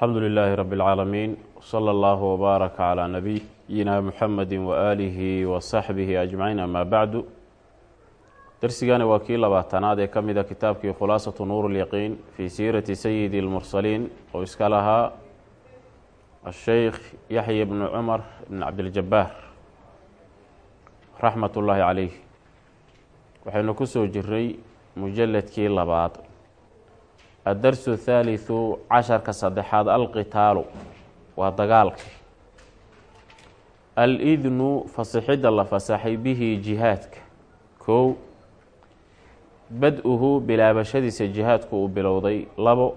alxamdu lilaahi rabi اlcaalamiin wsala allahu wbaaraka calaa nabiyina muxamedi waaalihi wasaxbihi ajmaciin ama bacdu darsigani waa kii labaatanaad ee ka mida kitaabkii khulaasatu nuur اlyaqiin fii siirati sayidi اlmursaliin oo iska lahaa asheykh yaxya bnu cumar bn cabdiljabaar raxmat ullaahi caleyh waxaynu ku soo jiray mujaladkii labaad addarsu thaalithu casharka saddexaad alqitaalu waa dagaalka al-idnu fasixidda la fasaxay bihi jihaadka kow bad-uhu bilaabashadiisa jihaadku uu bilowday labo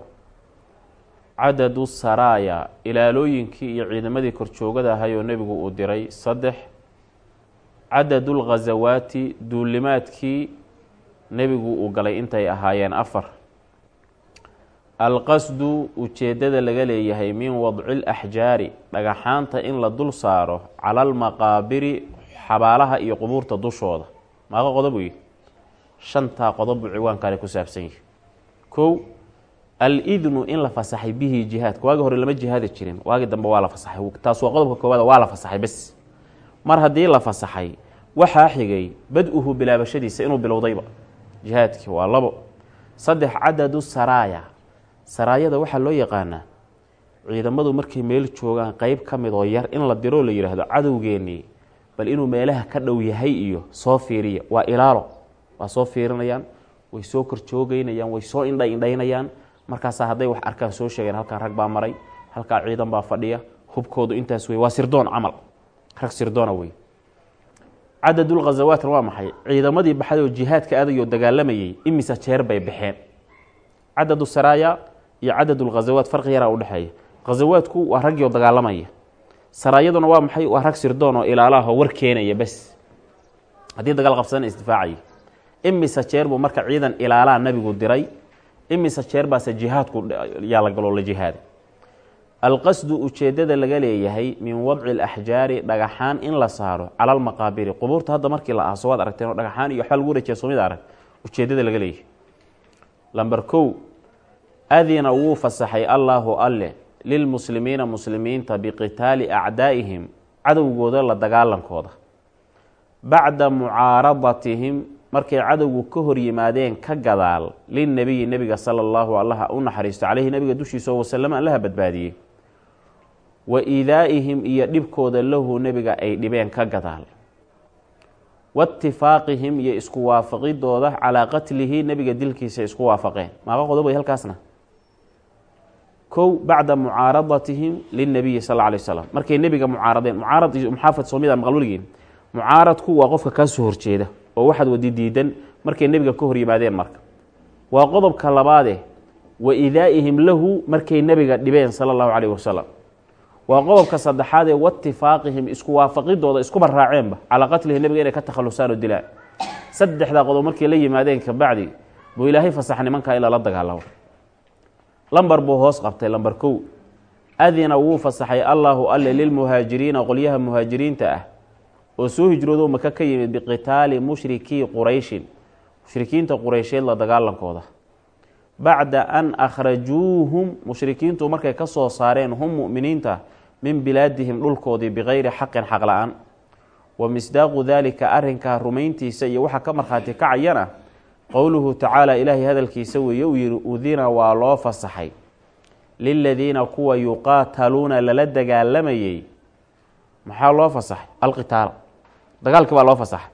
cadadu saraaya ilaalooyinkii iyo ciidamadii korjoogada ahay oo nebigu uu diray saddex cadadu lghasawaati duulimaadkii nebigu uu galay intay ahaayeen afar alqasdu ujeeddada laga leeyahay min wadci laxjaari dhagaxaanta in la dul saaro cala almaqaabiri xabaalaha iyo qubuurta dushooda. Maaqa qodob wey shantaa qodob buu ciwaankani ku saabsan yahi kow al-idnu in la fasaxay bihi jihaadka waagi hore lama jihaadi jirin waagi dambe waa la fasaxay. Taas waa qodobka koowaad waa la fasaxay bes. Mar haddii la fasaxay waxaa xigay bad-uhu bilaabashadiisa inuu bilowdayba. Jihaadkii waa labo. Saddex cadadu saraaya saraayada waxaa loo yaqaanaa ciidamadu markay meel joogaan qeyb ka mid oo yar in la diroo la yidhaahdo cadowgeennii bal inuu meelaha ka dhow yahay iyo soo fiiriya waa ilaalo. Waa soo fiirinayaan way soo korjoogeynayaan way soo indha indhaynayaan markaasaa hadday wax arkaan soo sheegeen halkaan rag baa maray halkaa ciidan baa fadhiya hubkoodu intaas wey waa sirdoon camal. Rag sirdoona wey cadadulghasawaatna waa maxay? Ciidamadii baxay oo jihaadka aadayoo dagaalamayay imisa jeer bay baxeen. Cadadu saraaya iyo cadadulghasawaat farqi yaraa udhexeeya ghasawaadku waa raggii oo dagaalamaya. Saraayaduna waa maxay? Waa rag sirdoon oo ilaalaahoo war keenaya bes. Haddii dagaal qabsadana isdifaacaya imisa jeer buu marka ciidan ilaalaa nabigu diray. Imisa jeer baase jihaadku yaa galoo la jihaaday alqasdu ujeeddada laga leeyahay min wadci alaxjaari dhagaxaan in la saaro cala almaqaabiri qubuurta hadda markii la aaso waad aragteen oo dhagaxaan iyo waxbaa lagu wareejiya soomid arag ujeeddada laga leeyahay. Lamber kow adina wuu fasaxay allaahu alle lilmuslimiina muslimiinta biqitaali acdaa'ihim cadowgooda la dagaalankooda bacda mucaaradatihim markay cadowgu ka hor yimaadeen ka gadaal linnebiyi nebiga sala allahu allaha u naxariisto caleyhi nebiga dushiisa oo wasalam allaha badbaadiyey wa iidaa'ihim iyo dhibkooda lahu nebiga ay dhibeen ka gadaal waitifaaqihim iyo isku waafaqidooda calaa qatlihi nebiga dilkiisa isku waafaqeen maaqa qodob way halkaasna kow bacda mucaaradatihim linnabiyi sal lla alay slam markay nebiga mucaaradeen mucaarad iyo muxaafad soomida maqal weligiin mucaaradku waa qofka kaa soo horjeeda oo waxaad wadi diidan markay nebiga ka hor yimaadeen marka. Waa qodobka labaade wa idaa'ihim lahu markay nebiga dhibeen sala allahu caleyh wasalam waa qodobka saddexaadee waitifaaqihim isku waafaqidooda iskuba raaceenba calaa qatlihi nebiga inay ka takhalusaan oo dilaan. Saddexdaa qodob markay la yimaadeen kabacdi buu ilaahay fasax nimankaa ilaa la dagaalamo lambar buu hoos qabtay lambar kow. Adina wuu fasaxay allaahu alle lilmuhaajiriina qolyaha muhaajiriinta ah oo soo hijroodo maka ka yimid biqitaali mushrikii qurayshin. Mushrikiinta qureysheed la dagaalankooda bacda an akhrajuuhum mushrikiintu markay ka soo saareen hum mu'miniinta min bilaadihim dhulkoodii bikayri xaqin xaq la'aan. Wa misdaaqu daalika arrinkaa rumayntiisa iyo waxaa ka markhaati kacayana qowluhu tacaala ilaahay hadalkiisa weeye uu yihi udina waa loo fasaxay. Liladiina kuwa yuqaataluuna lala dagaalamayey. Maxaa loo fasaxay? Alqitaala dagaalkii baa loo fasaxay.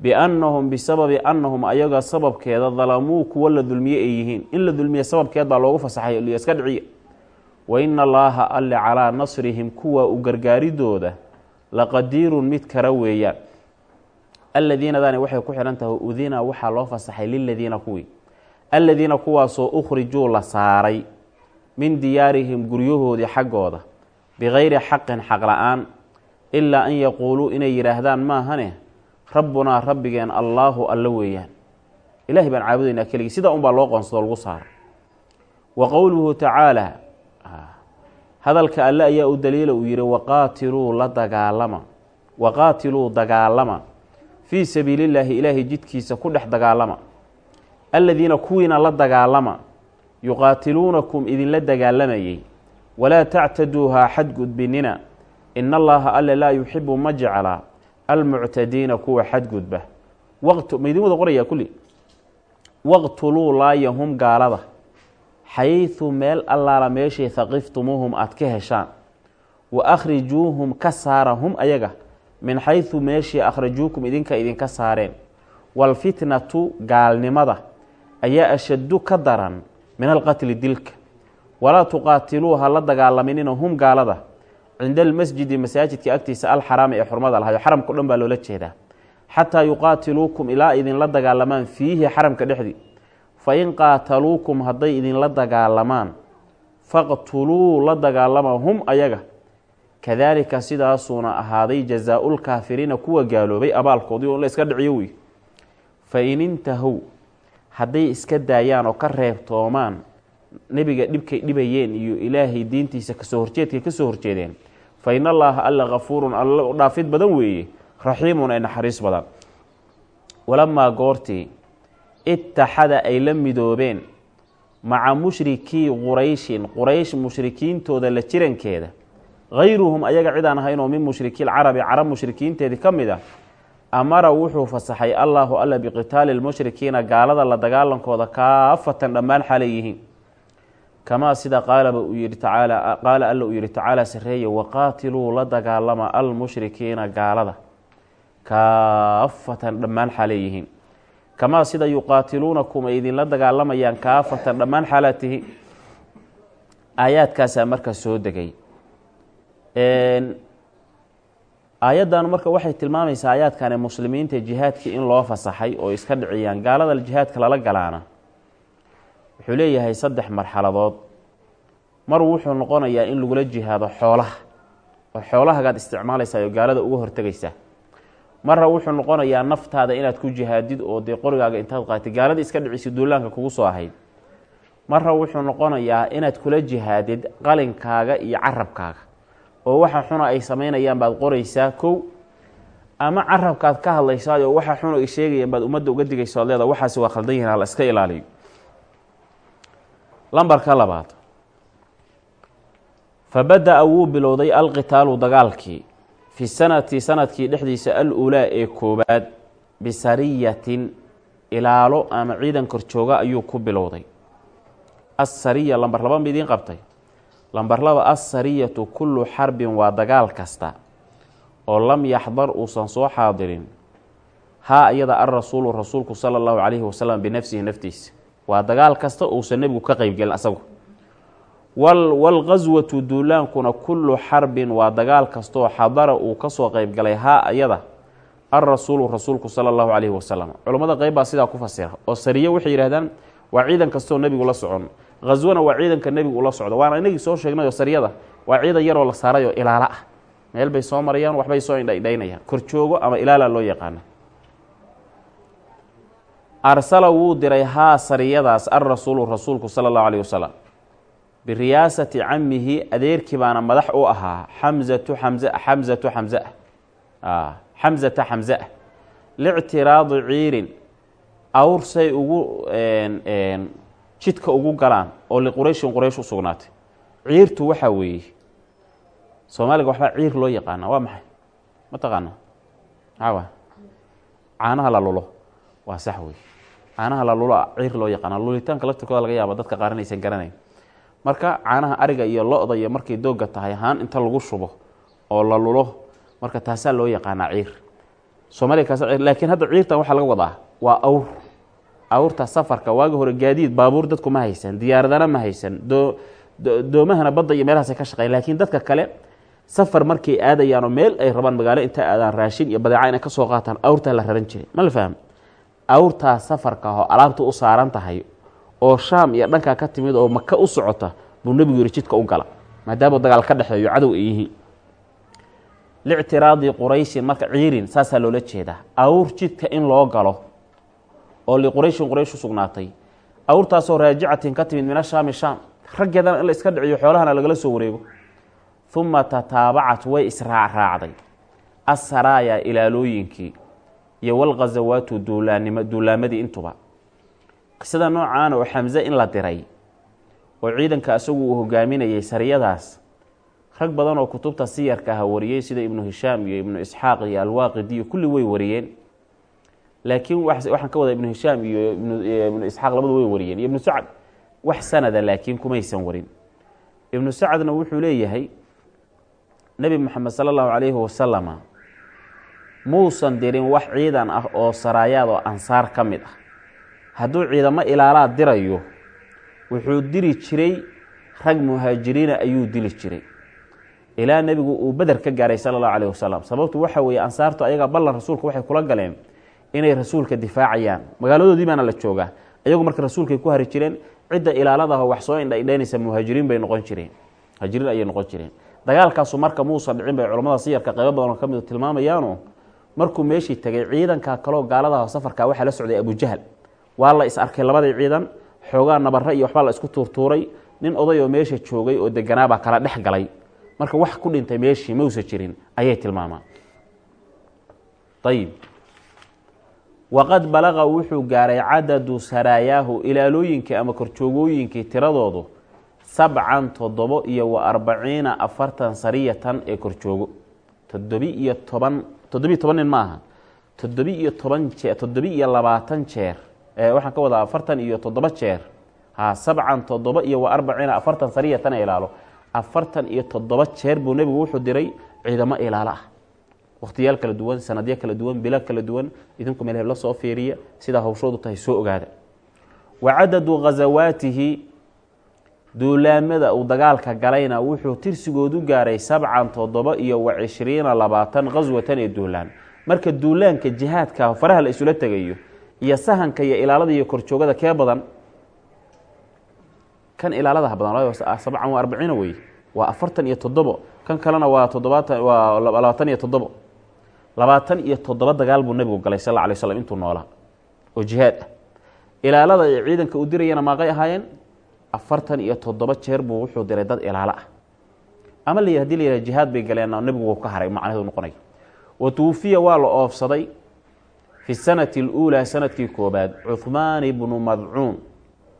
Biannahum bisababi annahum ayaga sababkeeda dalamuu kuwa la dulmiye ay yihiin. In la dulmiye sababkeed baa loogu fasaxay iska dhiciya wa ina allaaha alle calaa nasrihim kuwa u gargaaridooda laqadiirun mid kara weeyaan alladiinadani waxay ku xidhan tahay udina waxaa loo fasaxay liladiina kuwii. Alladiina kuwaasoo ukhrijuu la saaray min diyaarihim guryahoodii xaggooda bikayri xaqin xaq la'aan ilaa an yaquuluu inay yidhaahdaan maahane rabbunaa rabbigeen allaahu alla weeyaan. Ilahay baan caabudaynaa keligii sidaa unbaa loo qoonsado lagu saara wa qowluhu tacaala hadalka alle ayaa u daliila uu yihi waqaatiluu la dagaalama waqaatiluu dagaalama fii sabiilillaahi ilaahay jidkiisa ku dhex dagaalama. Aladiina kuwiina la dagaalama yuqaatiluunakum idinla dagaalamayey. Walaa tactaduuhaa xadgudbinina. In allaha alle laa yuxibu ma jeclaa almuctadiina kuwa xadgudba. Waqt ma idin wada qorayaa kulli? Waqtuluu laayahum gaalada. Xayثu meel allaala meeshay haqiftumuuhum aada ka heshaan. Wa akhrijuuhum ka saara hum ayaga min xayثu meeshii akhrajuukum idinka idinka saareen. Waalfitnatu gaalnimada ayaa ashaddu ka daran min alqatli dilka. Walaa tuqaatiluuha la dagaalaminina hum gaalada cinda almasjidi masaajidka agtiisa alxaraami ee xurmada lahayo xaramkao dhan baa loola jeedaa. Xataa yuqaatiluukum ilaa idinla dagaalamaan fiihi xaramka dhexdii fain qaataluukum hadday idinla dagaalamaan faqtuluu la dagaalama hum ayaga kadaalika sidaasuuna ahaaday jazaa-ulkaafiriina kuwa gaaloobay abaalkoodii oo la iska dhiciyo wey fa in intahow hadday iska daayaan oo ka reebtoomaan nebiga dhibkay dhibayeen iyo ilaahay diintiisa ka soo horjeedkay ka soo horjeedeen fa in allaaha alla kafuurun alla dhaafid badan weeye raxiimun ay naxariis badan. Walamaa goortii ittaxada ay la midoobeen maca mushrikii qurayshin quraysh mushrikiintooda la jirankeeda hayruhum ayaga cid aan ahayn oo min mushrikii lcarabi carab mushrikiinteedii ka mid a amara wuxuu fasaxay allaahu alla biqitaali lmushrikiina gaalada la dagaalankooda kaafatan dhammaan xalay yihiin kamaa sida qaalaba uu yihi tacaala qaala alla uu yihi tacaala sareeye waqaatiluu la dagaalama almushrikiina gaalada kaafatan dhammaan xalay yihiin kamaa sida yuqaatiluunakum ay idinla dagaalamayaan kaafatan dhammaan xaalaatihi aayaadkaasaa marka soo degay aayaddan marka waxay tilmaamaysaa aayaadkani muslimiinta jihaadkii in loo fasaxay oo iska dhiciyaan. Gaalada jihaadka lala galaana. Wuxuu leeyahay saddex marxaladood. Mar wuxuu noqonayaa in lagula jihaado xoolaha. Oo xoolahagaad isticmaalaysaa oo gaalada uga hortegaysaa marna wuxuu noqonayaa naftaada inaad ku jihaadid oo dee qorigaaga intaad qaatid gaalada iska dhicisa duulaanka kugu soo ahayd. Marna wuxuu noqonayaa inaad kula jihaadid qalinkaaga iyo carabkaaga oo waxa xuna ay samaynayaan baad qoraysaa kow ama carabkaad ka hadlaysaayoo waxa xuna ay sheegayaan baad ummadda uga digaysa od leeda waxaasi waa khaldan yihiin hala iska ilaaliyo. Lambarka labaad. Fa bada-a wuu bilowday alqitaalu dagaalkii fi sanati sannadkii dhexdiisa al-ulaa ee koowaad bisariyatin ilaalo ama ciidan korjooga ayuu ku bilowday. Assariya lambar laba ma qabtay lambar laba assariyatu kullu xarbin waa dagaal kasta oo lam yaxdar uusan soo xaadirin. Haa iyada alrasuulu rasuulku sala allahu calayhi wasalam binafsihi naftiisa. Waa dagaal kasta uusan nebigu ka qeybgelin asagu. Walqaswatu duulaankuna kullu xarbin waa dagaal kastaoo xadara uu ka soo qeybgalay haa iyada alrasuulu rasuulku sala allahu calayhi wasalam culammada qeyb baa sidaa ku fasira oo sariyo waxay yidhahdaan waa ciidan kastaoo nebigu la socon haswana waa ciidanka nebigu ula socdo. Waana inagii soo sheegnay oo sariyada waa ciidan yaroo la saaray oo ilaalo ah. Meel bay soo marayaan waxbay soo indhaydhaynayaan. Korjoogo ama ilaala loo yaqaana. Arsala wuu diray haa sariyadaas alrasuulu rasuulku sala allahu calayh wasalam biriyaasati camihi adeerkii baana madax u ahaa xamzatu xamza xamzatu xamza xamzata xamza lictiraadi ciirin awrsay ugu jidka ugu galaan oo liqurayshin quraysh u sugnaatay. Ciirtu waxaa weeye soomaaliga waxbaa ciir loo yaqaana waa maxay? Ma taqaana maxaa caanaha la lulo. Waa sax wey caanaha la lulo ciir loo yaqaana lulitaanka laftirkooda laga yaaba dadka qaar inaysan garanayn. Marka caanaha ariga iyo lo-da iyo markay dooga tahay haan inta lagu shubo oo la lulo marka taasaa loo yaqaanaa ciir. Soomaaliga kaas laakiin hadda ciirtan waxaa laga wadaa waa awr awrta safarka waagi hore gaadiid baabuur dadku ma haysan diyaaradana ma haysan doo doomahana badda iyo meelahaasay ka shaqeyn laakiin dadka kale safar markay aadayaanoo meel ay rabaan magaalo inta aadaan raashin iyo badeeca inay ka soo qaataan awrtaa la raran jiray. Ma la faham awrtaa safarka ahoo alaabta u saaran tahay oo shaam iyo dhankaa ka timid oo maka u socota buu nebigu yiri jidka u gala. Maadaama dagaal ka dhexeeyo cadow ay yihiin. Lictiraadi qurayshin marka ciirin saasaa loola jeedaa. Awr jidka in loo galo oo liqurayshin quraysh u sugnaatay. Awrtaasoo raajicatin ka timid min ashaami shaam raggeedana in la iska dhiciyo xoolahana lagala soo wareego. Uma tataabacat way israacraacday. Assaraaya ilaalooyinkii iyo walkhasawaatu duulaanimo duulaamadii intuba. Qisada noocaan oo xamse in la diray oo ciidanka isagu uu hogaaminayay sariyadaas rag badan oo kutubta siyarka aha wariyey sida ibnu hishaam iyo ibnu isxaaq iyo alwaaqidi iyo kulli way wariyeen laakiin waxaan ka wada ibnu hishaam iyo ibnu isxaaq labadu way wariyeen. Iyo ibnu sacd wax sanada laakiin kumaysan warin. Ibnu sacdna wuxuu leeyahay nebi moxamed sala allahu calayhi wasalama muusan dirin wax ciidan ah oo saraayaad oo ansaar ka mid ah. Hadduu ciidamo ilaalaad dirayo wuxuu diri jiray rag muhaajiriina ayuu dili jiray. Ilaa nebigu uu beder ka gaaray sala allahu calayh wasalam sababtu waxa weeye ansaartu ayaga ballan rasuulka waxay kula galeen inay rasuulka difaacayaan. Magaaladoodii baana la joogaa. Iyagu marka rasuulkay ku hari jireen cidda ilaaladaho wax soo indhaidhaynaysa muhaajiriin bay noqon jireen. Muhaajiriin ayay noqon jireen. Dagaalkaasu marka muusan dhicin bay culamada siyarka qaybo badanoo ka mid tilmaamayaano markuu meeshii tegay ciidanka kaloo gaaladaha safarka waxaa la socday abujahal waa la is arkay labadii ciidan xoogaa nabare iyo waxbaa la isku tuurtuuray. Nin oday oo meesha joogay oo deganaabaa kala dhex galay. Marka wax ku dhintay meeshii mausa jirin ayay tilmaamaan. Ayib waqad balaqa wuxuu gaaray cadadu saraayaahu ilaalooyinkii ama korjoogooyinkii tiradoodu sabcan toddobo iyo wa arbaciina afartan sariyatan ee korjoogo. Toddobi iyo toban toddobiiyo toban nin ma aha. Toddobi iyo toban jee toddobi iyo labaatan jeer waxaan ka wadaa afartan iyo toddoba jeer. Ha sabcan toddoba iyo wa arbaciina afartan sariyatan ee ilaalo. Afartan iyo toddoba jeer buu nebigu wuxuu diray ciidamo ilaalo ah wakhtiyaal kala duwan sanadyo kala duwan bilo kala duwan idinku meel hebla soo fiiriya sidaa hawshoodu tahay soo ogaada. Wa cadadu ghasawaatihi duulaamada uu dagaalka galayna wuxuu tirsigoodu gaaray sabcan toddoba iyo wa cishriina labaatan qaswatan ee duulaan. Marka duulaanka jihaadka faraha la isula tegayo iyo sahanka iyo ilaalada iyo korjoogada kee badan kan ilaaladaha badan sabcan waa arbaciina wey waa afartan iyo toddobo kan kalena waa toddobaatan waa labaatan iyo toddobo labaatan iyo toddoba dagaal buu nebigu galay sal alay slam intuu noolaa oo jihaad. Ah ilaalada ay ciidanka u dirayana maaqay ahaayeen afartan iyo toddoba jeer buu wuxuu diray dad ilaalo ah. Ama la haddii la yihah jihaad bay galeen nebigu wuu ka haray macnaheedu noqonay. Wa tuufiya waa la oofsaday fi sanati اluulaa sannadkii koobaad cuhmaan ibnu madcuun.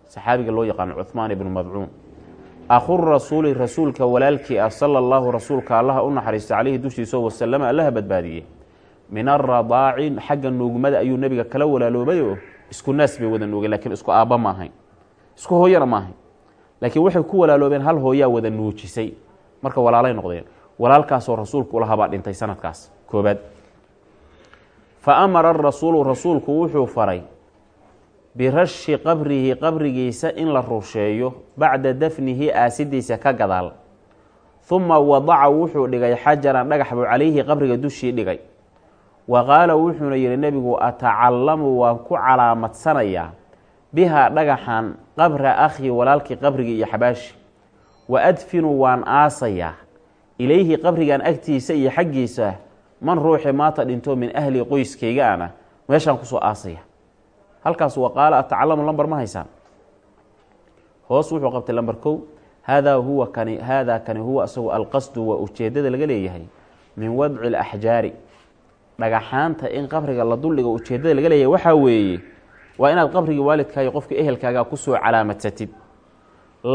Saxaabiga loo yaqaano cuhmaan ibnu madcuun. Akhu rasuuli rasuulka walaalkii ah sala allahu rasuulka allaha u naxariista caleyhi dushiisa wasalama allaha badbaadiyey min aradaaci xagga nuugmada ayuu nebiga kala walaaloobayoo isku naas bay wada nuugeen lakiin isku aabba ma ahayn. Isku hooyana ma ahayn. Laakiin waxay ku walaaloobeen hal hooyaa wada nuujisay. Marka walaalay noqdeen. Walaalkaasoo rasuulku ulahabaa dhintay sanadkaas. Koobaad fa amara arasuulu rasuulku wuxuu faray birashi qabrihi qabrigiisa in la rusheeyo bacda dafnihi aasidiisa ka gadaal. Huma wadaca wuxuu dhigay xajaran dhagax buu calayhi qabriga dushii dhigay wa qaala wuxuuna yihi nebigu atacallamu waan ku calaamadsanayaa bihaa dhagaxan qabra akhi walaalkii qabrigii iyo xabaashi. Wa adfinu waan aasayaa ilayhi qabrigan agtiisa iyo xaggiisa man ruuxi maata dhinto min ahli qoyskayga ana. Meeshaan ku soo aasaya. Halkaas wa qaala atacalamu lamber ma haysaan. Hoos wuxuu qabtay lamber kow haadaa huwa kani haadaa kani huwa isagu alqasdu waa ujeedada laga leeyahay min wadci laxjaari dhagaxaanta in qabriga la duldhigo ujeedada laga leeyahay waxaa weeye waa inaad qabrigii waalidkaayo qofka ehelkaaga ku soo calaamadsatid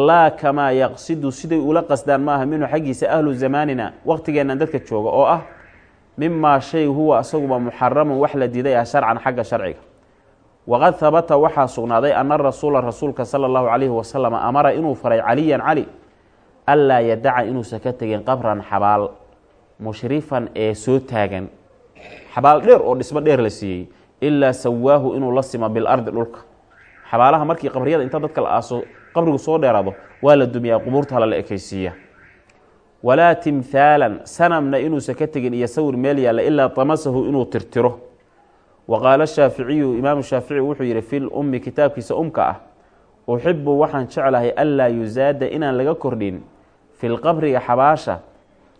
laa kamaa yaqsidu siday ula qasdaan maaha minhu xaggiisa ahlu zamaanina waqtigeennan dadka jooga oo ah mimaa shay huwa isaguba muxaramun wax la diiday ah sharcan xagga sharciga. Waqad habata waxaa sugnaaday ana rasuula rasuulka sala allahu calayhi wasalam amara inuu faray caliyan cali anlaa yadaca inuusan ka tegin qabran xabaal mushrifan ee soo taagan xabaal dheer oo dhismo dheer la siiyey ilaa sawaahu inuu la simo bilardi dhulka. Xabaalaha markii qabriyada inta dadka la aaso qabrigu soo dheeraado waa la dumiyaa qubuurta hala la ekeysiiya walaa timhaalan sanamna inuusan ka tegin iyo sawir meel yaalla ilaa tamasahu inuu tirtiro. Wa qaala shaaficiyu imaamu shaafici wuxuu yihi fi lummi kitaabkiisa umka ah uxibu waxaan jeclahay anlaa yusaada inaan laga kordhin. Fi lqabriga xabaasha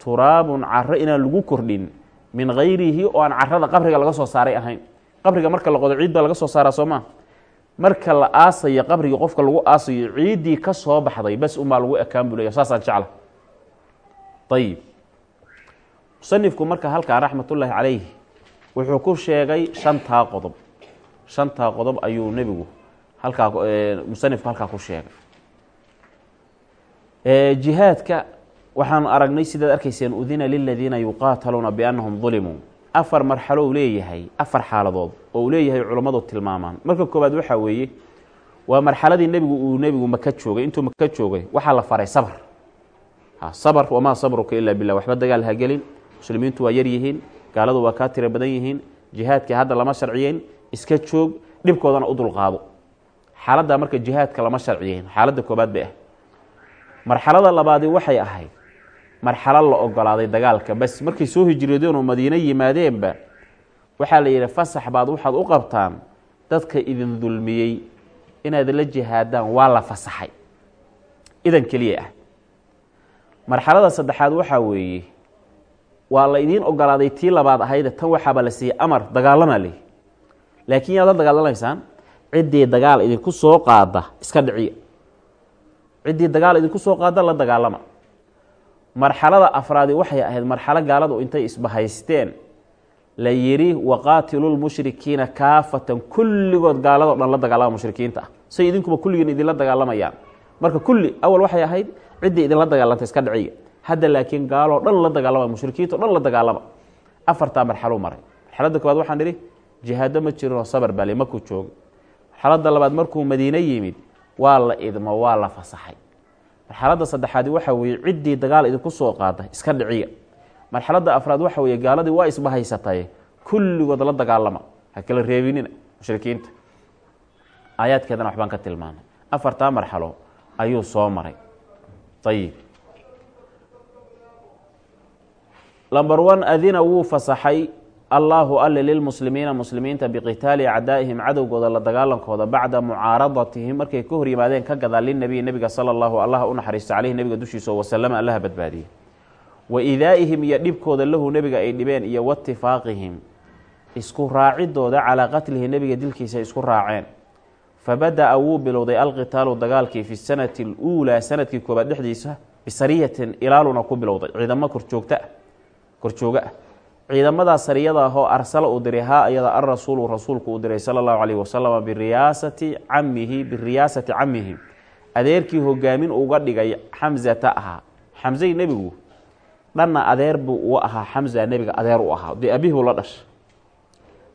turaabun caro inaan lagu kordhin min gayrihi oo aan carada qabriga laga soo saaray ahayn. Qabriga marka la qodo ciid baa laga soo saaraa soo maa marka la aasayo qabrigii qofka lagu aasayo ciiddii ka soo baxday bas unbaa lagu ekaan saasaan jecla ayib musanifku marka halkaa raxmatullaahi calayh wuxuu ku sheegay shantaa qodob. Shantaa qodob ayuu nebigu halkaa musanifku halkaa ku sheegay. Jihaadka waxaanu aragnay sidaad arkayseen udina liladiina yuqaataluuna biannahum dulimuu afar marxalo uu leeyahay afar xaaladood oo uu leeyahay culammadu tilmaamaan. Marka koowaad waxaa weeye waa marxaladii nebigu uu nebigu maka joogay. Intuu maka joogay waxaa la faray sabr. Sabr wamaa sabruka ilaa billah. Waxba dagaal ha gelin. Muslimiintu waa yar yihiin gaaladu waa kaa tiro badan yihiin jihaadkii hadda lama sharciyeyn iska joog dhibkoodana u dulqaado. Xaaladdaa marka jihaadka lama sharciyeyn xaaladda koobaad bay ah marxalada labaadi waxay ahayd marxalo la ogolaaday dagaalka. Bas markay soo hijroodeen oo madiino yimaadeenba waxaa la yidhi fasax baad waxaad u qabtaan dadka idin dulmiyey inaad la jihaadaan waa la fasaxay. Idan keliya ah. Marxalada saddexaad waxaa weeye waa la idiin ogolaaday tii labaad ahayde tan waxaaba la siiyey amar dagaalamaa lehi laakiin yaad la dagaalamaysaan ciddii dagaal idinku soo qaada iska dhiciya. Ciddii dagaal idinku soo qaada la dagaalama marxalada afraadi waxay ahayd marxalo gaaladu intay isbahaysteen la yidhi waqaatilu lmushrikiina kaafatan. Kulligood gaaladoo dhan la dagaalama mushrikiinta. Ah say idinkuba kulligiin idinla dagaalamayaan. Marka kulli awal waxay ahayd ciddii idinla dagaalantay iska dhiciya hadda laakiin gaaloo dhan la dagaalama mushrikiinto dhan la dagaalama. Afartaa marxalou maray. Marxaladda koowaad waxaan idhi jihaado ma jirinoo sabar baale makuu joogo. Marxaladda labaad markuu madiine yimid waa la idmo waa la fasaxay marxaladda saddexaadi waxaa weeye ciddii dagaal idinku soo qaada iska dhiciya marxaladda afraad waxa weeye gaaladii waa isbahaysataye kulligood la dagaalama. Ha kala reebinina mushrikiinta. Aayaadkeedana waxbaan ka tilmaanay. Afartaa marxalo ayuu soo maray. Ayib lomber one adina wuu fasaxay allaahu alle lilmuslimiina muslimiinta biqitaali acdaa'ihim cadowgooda la dagaalankooda bacda mucaaradatihim markay ka hor yimaadeen ka gadaa linabiyi nebiga sala allahu allah u naxariista caleyhi nebiga dushiisa oo wasalama allaha badbaadiyey wa idaa'ihim iyo dhibkooda lahu nebiga ay dhibeen iyo waitifaaqihim isku raacidooda calaa qatlihi nebiga dilkiisa isku raaceen. Fabada-a wuu bilowday alqitaalu dagaalkii fi sanati aluulaa sannadkii koobaad dhexdiisa bisariyatin ilaaluna ku bilowday. Ciidamo korjoogta korjooga ah ciidamadaa sariyada ah oo arsala uu diray haa iyada alrasuulu rasuulku uu diray sala allahu calayhi wasalam biriyaasati camihi biriyaasati camihi adeerkii hogaamin uga dhigay xamzata ahaa xamzay nebigu? Dhanna adeer buu u ahaa xamza nebiga adeer u ahaa. Dee abihuu la dhasha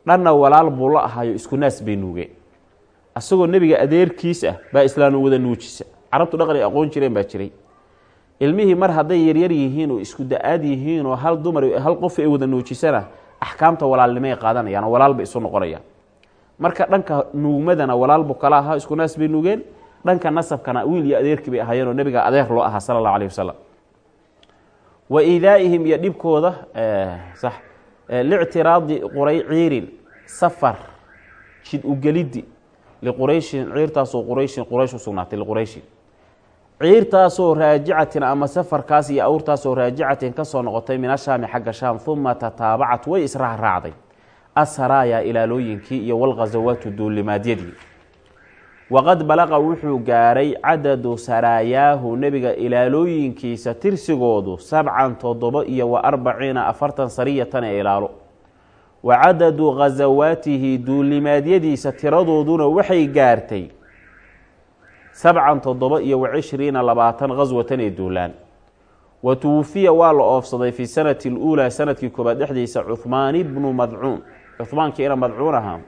dhanna walaal buu la ahaayo isku naas bay nuugeen. Asagoo nebiga adeerkiis ah baa islaanu wada nuujisa. Carabtu dhaqan ay aqoon jireen baa jiray ilmihii mar hadday yaryar yihiin oo isku da'aad yihiin oo hal dumar hal qof ay wada nuujisana axkaamta walaalnimay qaadanayaan walaal bay isu noqonayaan. Marka dhanka nuugmadana walaalbu kala ahaa isku naas bay nuugeen dhanka nasabkana wiil iyo adeerkii bay ahaayeen oo nebiga adeer loo ahaa sala allahu alayh wasalam wa iidaa'ihim iyo dhibkooda sax lictiraadi quray ciirin safar jid ugeliddi liqurayshin ciirtaasoo qurayshin quraysh u sugnaatay liqurayshin ciirtaasoo raajicatin ama safarkaas iyo awrtaasoo raajicatin ka soo noqotay min ashaami xagga shaam uma tataabacat way israacraacday asaraaya ilaalooyinkii iyo walghasawaatu duulimaadyadii waqad balaqa wuxuu gaaray cadadu saraayaahu nebiga ilaalooyinkiisa tirsigoodu sabcan toddoba iyo wa arbaciina afartan sariyatan ee ilaalo. Wa cadadu ghasawaatihi duulimaadyadiisa tiradooduna waxay gaartay sabcan toddoba iyo wa cishriina labaatan khaswatan ee duulaan wa tuwufiya waa la oofsaday fi sanati اluulaa sannadkii koobaad dhexdiisa cuhmaan ibnu madcuun cuhmaankii ina madcuun ahaa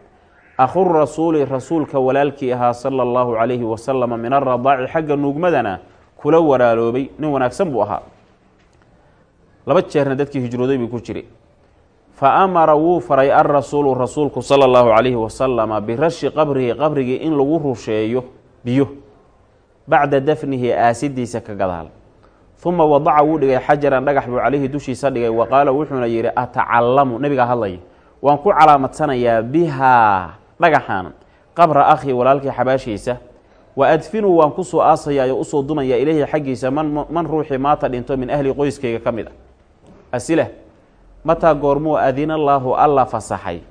akhu rasuuli rasuulka walaalkii ahaa sala allahu calayhi wasalama min aradaaci xagga nuugmadana kula walaaloobay nin wanaagsan buu ahaa laba jeerna dadkii hijrooday buu ku jiray fa amara wuu faray alrasuulu rasuulku sala allahu calayhi wasalama birashi qabrihi qabrigii in lagu rusheeyo biyo bacda dafnihi aasidiisa ka gadaal. Uma wadaca wuu dhigay xajaran dhagax buu calayhi dushiisa dhigay wa qaala wuxuuna yidhi atacallamu nebigaa hadlaya waan ku calaamadsanayaa bihaa dhagaxan qabra akhi walaalkii xabaashiisa. Wa adfinuu waan ku soo aasayaayo u soo dumayaa ileyhi xaggiisa man ruuxii maata dhinto min ahli qoyskayga ka mid ah. Asila mataa goormuu adina allaahu alla fasaxay.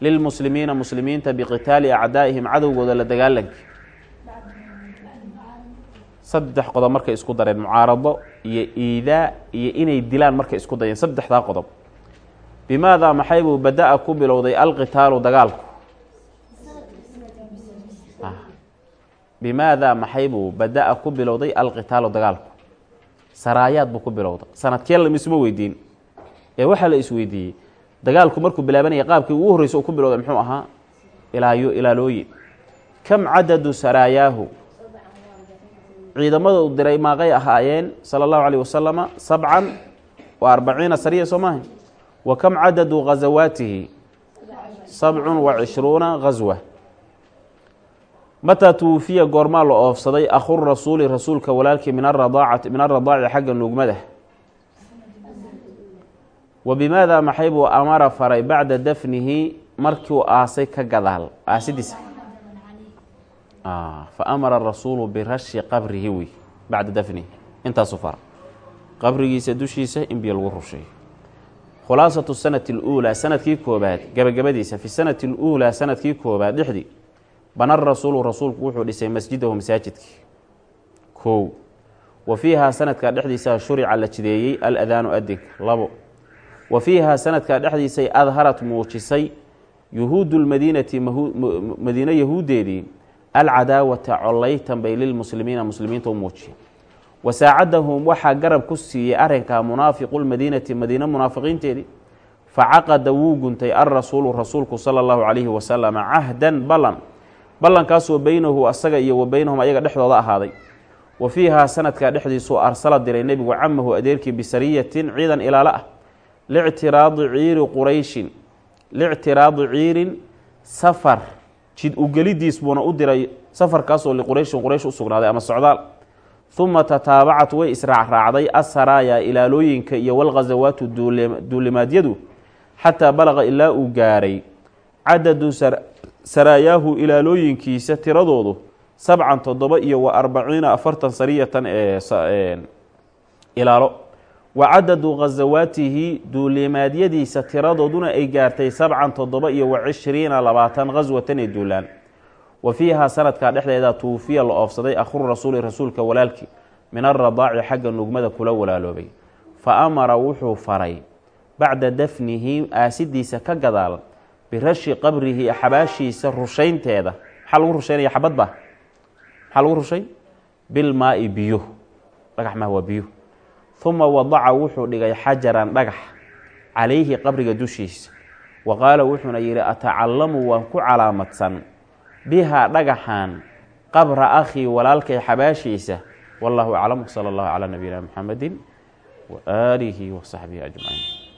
Lilmuslimiina muslimiinta biqitaali acdaa'ihim cadowgooda la dagaalankii saddex qodob markay isku dareen mucaarado iyo iidaa iyo inay dilaan markay isku dayeen saddexdaa qodob. Bimaadaa maxay buu bada-a ku bilowday alqitaalu dagaalku? Bimaadaa maxay buu bada-a ku bilowday alqitaalu dagaalku? Saraayaad buu ku bilowda sanadkee lamisuma weydiin. Ee waxaa la isweydiiyey dagaalku markuu bilaabanaya qaabkii ugu horreysa uu ku bilowday muxuu ahaa ilaayo ilaalooyin. Kam cadadu saraayaahu ciidamada uu diray maaqay ahaayeen sala allahu calayh wasalama sabcan wa arbaciina sariya soo maaha? Wa kam cadadu ghasawaatihi sabcun wa cishruuna ghaswa mataa tuwufiya goormaa la oofsaday akhur rasuuli rasuulka walaalkii min aradaacati min aradaaci xagga nuugmada. Wa bimaada maxay buu amara faray bacda dafnihi markiu aasay ka gadaal? Aasidiisa fa amara rasuulu birashi qabrihi wey bacda dafnihi intaasu fara qabrigiisa dushiisa in biyo lagu rusheeyo. Khulaasatu sanati اluulaa sannadkii koobaad gabagabadiisa fi sanati اluulaa sannadkii koobaad dhexdii bana rasuulu rasuulku wuxuu dhisay masjidahu masaajidkii. Kow wa fiihaa sanadkaa dhexdiisaa shurica la jideeyey aladaanu adinka labo. Wa fiihaa sanadkaa dhexdiisay adharat muujisay yuhuudu lmadiinati madiine yahuuddeedii alcadaawata collaytan bay lilmuslimiina muslimiinta u muujiyeen wa saacadahum waxaa garab ku siiyey arrinkaa munaafiqu lmadiinati madiine munaafiqiinteedii facaqada wuu guntay alrasuulu rasuulku sala allahu calayhi wasalama cahdan ballan ballankaasoo beynahu asaga iyo wa beynahum ayaga dhexdooda ahaaday wa fiihaa sanadkaa dhexdiisuu arsala diray nebigu camahu adeerkii bisariyatin ciidan ilaalo ah lictiraadi ciiri qurayshin lictiraadi ciirin safar jid ugelidiis buuna u diray safarkaasoo liqurayshin quraysh u sugnaaday ama socdaal. Uma tataabacat way israacraacday asaraaya ilaalooyinka iyo walghasawaatu duulimaadyadu xataa balaqa ilaa uu gaaray. Cadadu saraayaahu ilaalooyinkiisa tiradoodu sabcan toddoba iyo wa arbaciina afartan sariyatan ee ilaalo wa cadadu ghasawaatihi duulimaadyadiisa tiradooduna ay gaartay sabcan toddoba iyo wa cishriina labaatan ghaswatan ee duulaan. Wa fiihaa sanadkaa dhexdeeda tuufiya la oofsaday akhru rasuuli rasuulka walaalkii. Min aradaaci xagga nugmada kula walaaloobay. Fa amara wuxuu faray bacda dafnihi aasidiisa ka gadaal birashi qabrihi xabaashiisa rushaynteeda maxaa lagu rushaynaya xabadba maxaa lagu rushay bilmaai biyo dhagax maha waa biyo uma wadaca wuxuu dhigay xajaran dhagax calayhi qabriga dushiisa. Wa qaala wuxuuna yidhi atacallamu waan ku calaamadsan bihaa dhagaxan qabra akhii walaalkay xabaashiisa. Wallahu aclam sala allahu calaa nabiyina muxamedi wa aalihi wa saxbihi ajmaciin